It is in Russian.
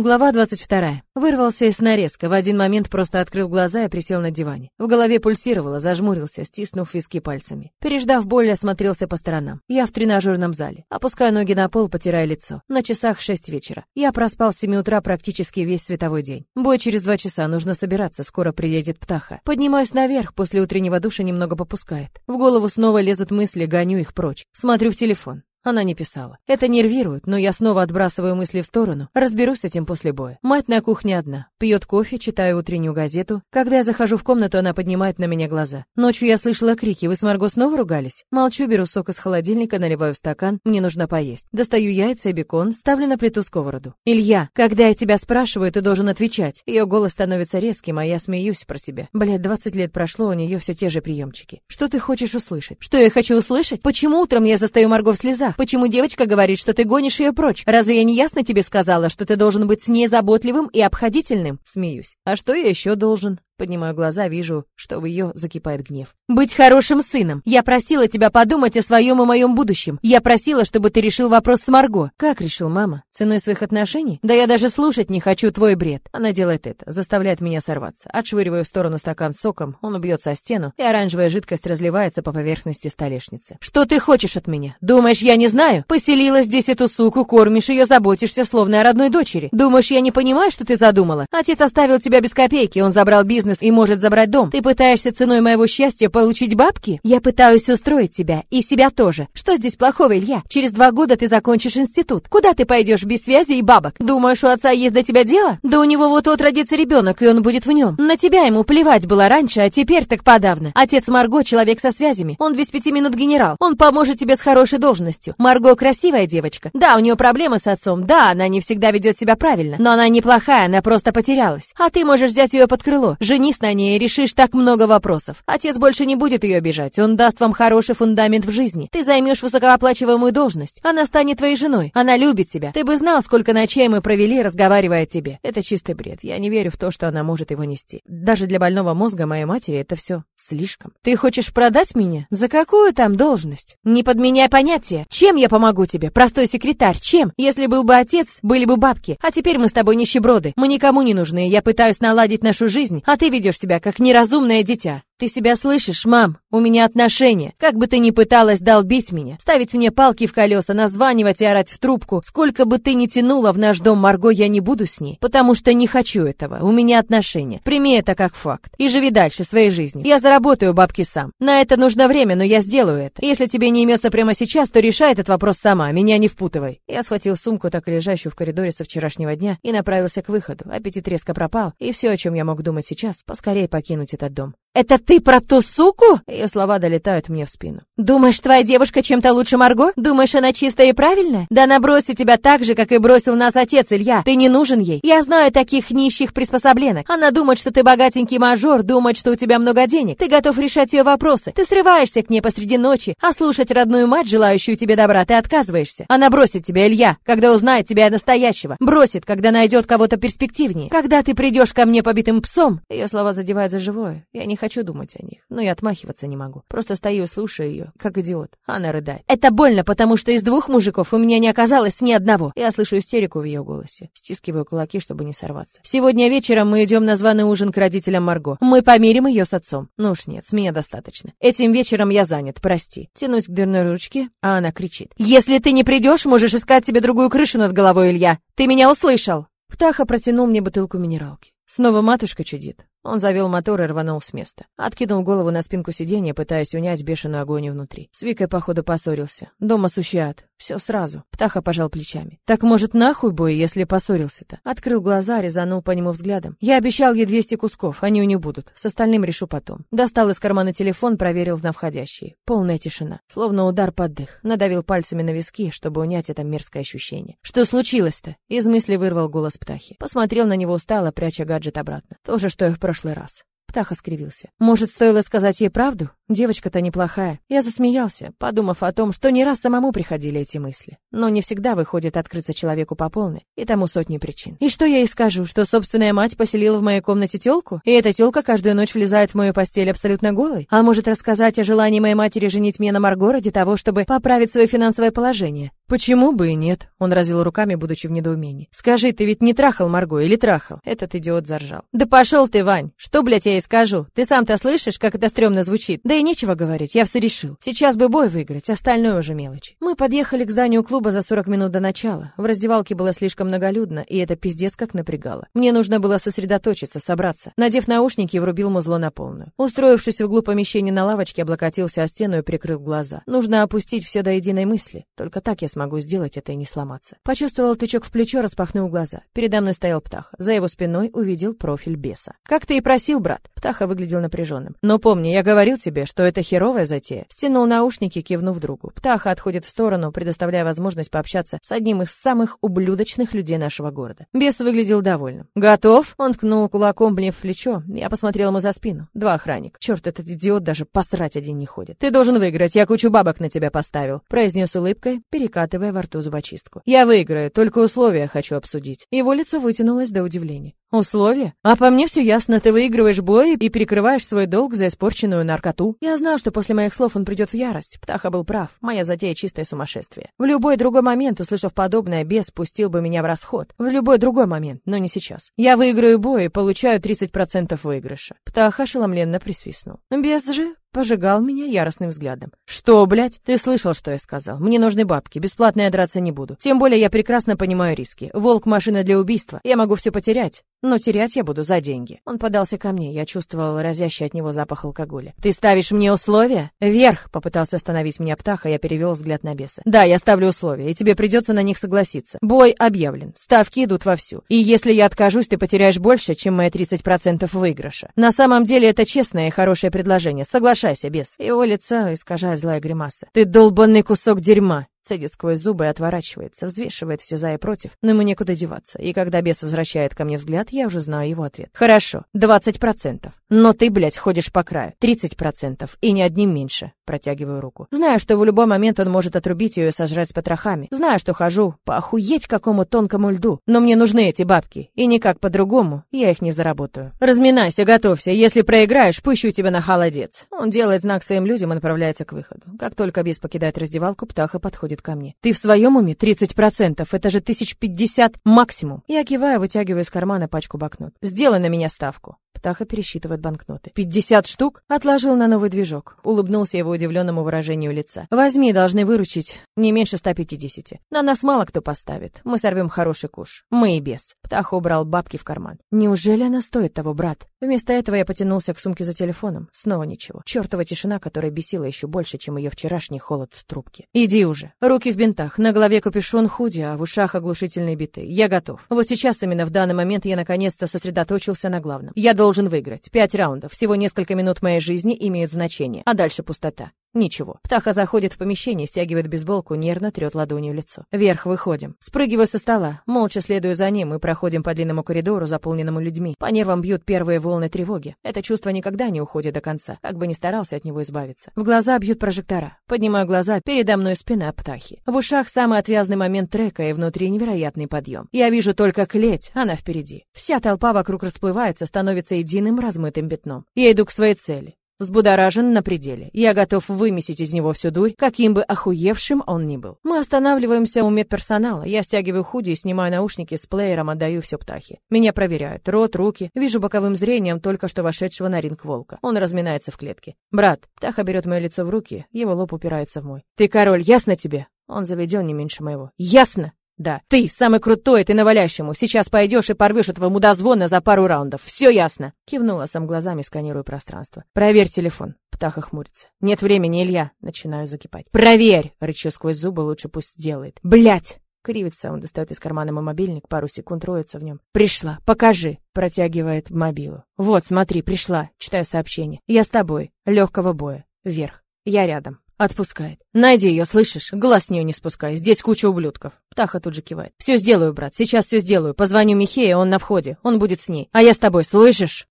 Глава 22. Вырвался из нарезка, в один момент просто открыл глаза и присел на диване. В голове пульсировало, зажмурился, стиснув виски пальцами. Переждав боль, осмотрелся по сторонам. Я в тренажерном зале. Опускаю ноги на пол, потирая лицо. На часах 6 вечера. Я проспал с 7 утра практически весь световой день. Бой через 2 часа, нужно собираться, скоро приедет птаха. Поднимаюсь наверх, после утреннего душа немного попускает. В голову снова лезут мысли, гоню их прочь. Смотрю в телефон. Она не писала. Это нервирует, но я снова отбрасываю мысли в сторону. Разберусь с этим после боя. Мать на кухне одна. Пьет кофе, читаю утреннюю газету. Когда я захожу в комнату, она поднимает на меня глаза. Ночью я слышала крики. Вы с Марго снова ругались? Молчу, беру сок из холодильника, наливаю в стакан. Мне нужно поесть. Достаю яйца и бекон, ставлю на плиту сковороду. Илья, когда я тебя спрашиваю, ты должен отвечать. Ее голос становится резким, а я смеюсь про себя. Блядь, 20 лет прошло, у нее все те же приемчики. Что ты хочешь услышать? Что я хочу услышать? Почему утром я застаю Марго в слезах? Почему девочка говорит, что ты гонишь ее прочь? Разве я не ясно тебе сказала, что ты должен быть с ней заботливым и обходительным? Смеюсь. А что я еще должен? Поднимаю глаза, вижу, что в ее закипает гнев. «Быть хорошим сыном! Я просила тебя подумать о своем и моем будущем. Я просила, чтобы ты решил вопрос с Марго». «Как решил, мама? Ценой своих отношений? Да я даже слушать не хочу твой бред». Она делает это, заставляет меня сорваться. Отшвыриваю в сторону стакан с соком, он убьется о стену, и оранжевая жидкость разливается по поверхности столешницы. «Что ты хочешь от меня? Думаешь, я не знаю? Поселила здесь эту суку, кормишь ее, заботишься, словно о родной дочери. Думаешь, я не понимаю, что ты задумала? Отец оставил тебя без копейки, он забрал бизнес, бизнес и может забрать дом. Ты пытаешься ценой моего счастья получить бабки? Я пытаюсь устроить тебя и себя тоже. Что здесь плохого, Илья? Через два года ты закончишь институт. Куда ты пойдешь без связи и бабок? Думаешь, у отца есть до тебя дело? Да у него вот-вот родится ребенок, и он будет в нем. На тебя ему плевать было раньше, а теперь так подавно. Отец Марго человек со связями. Он без пяти минут генерал. Он поможет тебе с хорошей должностью. Марго красивая девочка. Да, у нее проблемы с отцом. Да, она не всегда ведет себя правильно. Но она неплохая, она просто потерялась. А ты можешь взять ее под крыло. Жить женись на ней и решишь так много вопросов. Отец больше не будет ее обижать, он даст вам хороший фундамент в жизни. Ты займешь высокооплачиваемую должность, она станет твоей женой, она любит тебя. Ты бы знал, сколько ночей мы провели, разговаривая о тебе. Это чистый бред, я не верю в то, что она может его нести. Даже для больного мозга моей матери это все слишком. Ты хочешь продать меня? За какую там должность? Не подменяй понятия. Чем я помогу тебе? Простой секретарь, чем? Если был бы отец, были бы бабки. А теперь мы с тобой нищеброды. Мы никому не нужны, я пытаюсь наладить нашу жизнь, а ты ведешь себя как неразумное дитя. Ты себя слышишь, мам? У меня отношения. Как бы ты ни пыталась долбить меня, ставить мне палки в колеса, названивать и орать в трубку, сколько бы ты ни тянула в наш дом Марго, я не буду с ней, потому что не хочу этого. У меня отношения. Прими это как факт. И живи дальше своей жизнью. Я заработаю бабки сам. На это нужно время, но я сделаю это. Если тебе не имется прямо сейчас, то решай этот вопрос сама, меня не впутывай. Я схватил сумку, так и лежащую в коридоре со вчерашнего дня, и направился к выходу. Аппетит резко пропал, и все, о чем я мог думать сейчас, поскорее покинуть этот дом. «Это ты про ту суку?» Ее слова долетают мне в спину. «Думаешь, твоя девушка чем-то лучше Марго? Думаешь, она чистая и правильная? Да она бросит тебя так же, как и бросил нас отец Илья. Ты не нужен ей. Я знаю таких нищих приспособленок. Она думает, что ты богатенький мажор, думает, что у тебя много денег. Ты готов решать ее вопросы. Ты срываешься к ней посреди ночи, а слушать родную мать, желающую тебе добра, ты отказываешься. Она бросит тебя, Илья, когда узнает тебя настоящего. Бросит, когда найдет кого-то перспективнее. Когда ты придешь ко мне побитым псом...» Ее слова задевают за живое. Я не хочу думать о них, но и отмахиваться не могу. Просто стою и слушаю ее, как идиот. Она рыдает. Это больно, потому что из двух мужиков у меня не оказалось ни одного. Я слышу истерику в ее голосе. Стискиваю кулаки, чтобы не сорваться. Сегодня вечером мы идем на званый ужин к родителям Марго. Мы помирим ее с отцом. Ну уж нет, с меня достаточно. Этим вечером я занят, прости. Тянусь к дверной ручке, а она кричит. Если ты не придешь, можешь искать себе другую крышу над головой, Илья. Ты меня услышал? Птаха протянул мне бутылку минералки. Снова матушка чудит. Он завел мотор и рванул с места. Откинул голову на спинку сиденья, пытаясь унять бешеную огонь внутри. С Викой, походу, поссорился. Дома сущий ад. Все сразу. Птаха пожал плечами. Так может нахуй бой, если поссорился-то? Открыл глаза, резанул по нему взглядом. Я обещал ей 200 кусков, они у нее будут. С остальным решу потом. Достал из кармана телефон, проверил на входящие. Полная тишина. Словно удар под дых. Надавил пальцами на виски, чтобы унять это мерзкое ощущение. Что случилось-то? Из мысли вырвал голос Птахи. Посмотрел на него устало, пряча гаджет обратно. То же, что и в прошлый раз. Птаха скривился. Может, стоило сказать ей правду? Девочка-то неплохая. Я засмеялся, подумав о том, что не раз самому приходили эти мысли. Но не всегда выходит открыться человеку по полной, и тому сотни причин. И что я ей скажу, что собственная мать поселила в моей комнате тёлку, и эта тёлка каждую ночь влезает в мою постель абсолютно голой? А может рассказать о желании моей матери женить меня на Марго ради того, чтобы поправить свое финансовое положение? Почему бы и нет? Он развел руками, будучи в недоумении. Скажи, ты ведь не трахал Марго или трахал? Этот идиот заржал. Да пошел ты, Вань! Что, блядь, я ей скажу? Ты сам-то слышишь, как это стрёмно звучит? Да и нечего говорить, я все решил. Сейчас бы бой выиграть, остальное уже мелочи. Мы подъехали к зданию клуба за 40 минут до начала. В раздевалке было слишком многолюдно, и это пиздец как напрягало. Мне нужно было сосредоточиться, собраться. Надев наушники, врубил музло на полную. Устроившись в углу помещения на лавочке, облокотился о стену и прикрыл глаза. Нужно опустить все до единой мысли. Только так я смогу сделать это и не сломаться. Почувствовал тычок в плечо, распахнул глаза. Передо мной стоял Птаха. За его спиной увидел профиль беса. «Как ты и просил, брат!» Птаха выглядел напряженным. «Но помни, я говорил тебе, что это херовая затея». Стянул наушники, кивнув другу. Птаха отходит в сторону, предоставляя возможность пообщаться с одним из самых ублюдочных людей нашего города. Бес выглядел довольным. «Готов?» Он ткнул кулаком мне в плечо. Я посмотрел ему за спину. Два охранник. Черт, этот идиот даже посрать один не ходит. «Ты должен выиграть, я кучу бабок на тебя поставил», произнес улыбкой, перекатывая во рту зубочистку. «Я выиграю, только условия хочу обсудить». Его лицо вытянулось до удивления. Условия? А по мне все ясно, ты выигрываешь бой и перекрываешь свой долг за испорченную наркоту. Я знал, что после моих слов он придет в ярость. Птаха был прав, моя затея чистое сумасшествие. В любой другой момент, услышав подобное, бес спустил бы меня в расход. В любой другой момент, но не сейчас. Я выиграю бой и получаю 30% выигрыша. Птаха ошеломленно присвистнул. Бес же Пожигал меня яростным взглядом. «Что, блядь? Ты слышал, что я сказал? Мне нужны бабки, бесплатно я драться не буду. Тем более я прекрасно понимаю риски. Волк — машина для убийства. Я могу все потерять, но терять я буду за деньги». Он подался ко мне, я чувствовал разящий от него запах алкоголя. «Ты ставишь мне условия?» «Вверх!» — попытался остановить меня птаха, я перевел взгляд на беса. «Да, я ставлю условия, и тебе придется на них согласиться. Бой объявлен, ставки идут вовсю. И если я откажусь, ты потеряешь больше, чем мои 30% выигрыша. На самом деле это честное и хорошее предложение. Соглашайся соглашайся, бес. Его лицо искажает злая гримаса. Ты долбанный кусок дерьма. Цедит сквозь зубы и отворачивается, взвешивает все за и против, но ему некуда деваться. И когда бес возвращает ко мне взгляд, я уже знаю его ответ. Хорошо, 20%. Но ты, блядь, ходишь по краю. 30%. И ни одним меньше. Протягиваю руку. Знаю, что в любой момент он может отрубить ее и сожрать с потрохами. Знаю, что хожу по охуеть какому тонкому льду. Но мне нужны эти бабки. И никак по-другому я их не заработаю. Разминайся, готовься. Если проиграешь, пущу тебя на холодец. Он делает знак своим людям и направляется к выходу. Как только бес покидает раздевалку, птаха подходит ко мне. Ты в своем уме? 30%. Это же тысяч пятьдесят максимум. Я киваю, вытягиваю из кармана пачку бакнот. Сделай на меня ставку. Птаха пересчитывает банкноты. «Пятьдесят штук?» Отложил на новый движок. Улыбнулся его удивленному выражению лица. «Возьми, должны выручить не меньше ста пятидесяти. На нас мало кто поставит. Мы сорвем хороший куш. Мы и без». Птаха убрал бабки в карман. «Неужели она стоит того, брат?» Вместо этого я потянулся к сумке за телефоном. Снова ничего. Чертова тишина, которая бесила еще больше, чем ее вчерашний холод в трубке. «Иди уже. Руки в бинтах, на голове капюшон худи, а в ушах оглушительные биты. Я готов. Вот сейчас, именно в данный момент, я наконец-то сосредоточился на главном. Я должен должен выиграть. Пять раундов. Всего несколько минут моей жизни имеют значение. А дальше пустота. Ничего. Птаха заходит в помещение, стягивает бейсболку, нервно трет ладонью лицо. Вверх выходим. Спрыгиваю со стола. Молча следую за ним и проходим по длинному коридору, заполненному людьми. По нервам бьют первые волны тревоги. Это чувство никогда не уходит до конца, как бы ни старался от него избавиться. В глаза бьют прожектора. Поднимаю глаза, передо мной спина птахи. В ушах самый отвязный момент трека и внутри невероятный подъем. Я вижу только клеть, она впереди. Вся толпа вокруг расплывается, становится единым размытым пятном. Я иду к своей цели. Взбудоражен на пределе. Я готов вымесить из него всю дурь, каким бы охуевшим он ни был. Мы останавливаемся у медперсонала. Я стягиваю худи и снимаю наушники с плеером, отдаю все птахе. Меня проверяют. Рот, руки. Вижу боковым зрением только что вошедшего на ринг волка. Он разминается в клетке. «Брат». Птаха берет мое лицо в руки, его лоб упирается в мой. «Ты король, ясно тебе?» Он заведен не меньше моего. «Ясно!» Да, ты самый крутой, ты навалящему. Сейчас пойдешь и порвешь этого мудозвона за пару раундов. Все ясно. Кивнула сам глазами, сканируя пространство. Проверь телефон. Птаха хмурится. Нет времени, Илья. Начинаю закипать. Проверь! Рычу сквозь зубы, лучше пусть сделает. Блять! Кривится, он достает из кармана мой мобильник, пару секунд роется в нем. «Пришла, покажи!» Протягивает мобилу. «Вот, смотри, пришла!» Читаю сообщение. «Я с тобой. Легкого боя. Вверх. Я рядом. Отпускает. Найди ее, слышишь? Глаз с нее не спускай. Здесь куча ублюдков. Птаха тут же кивает. Все сделаю, брат. Сейчас все сделаю. Позвоню Михею, он на входе. Он будет с ней. А я с тобой, слышишь?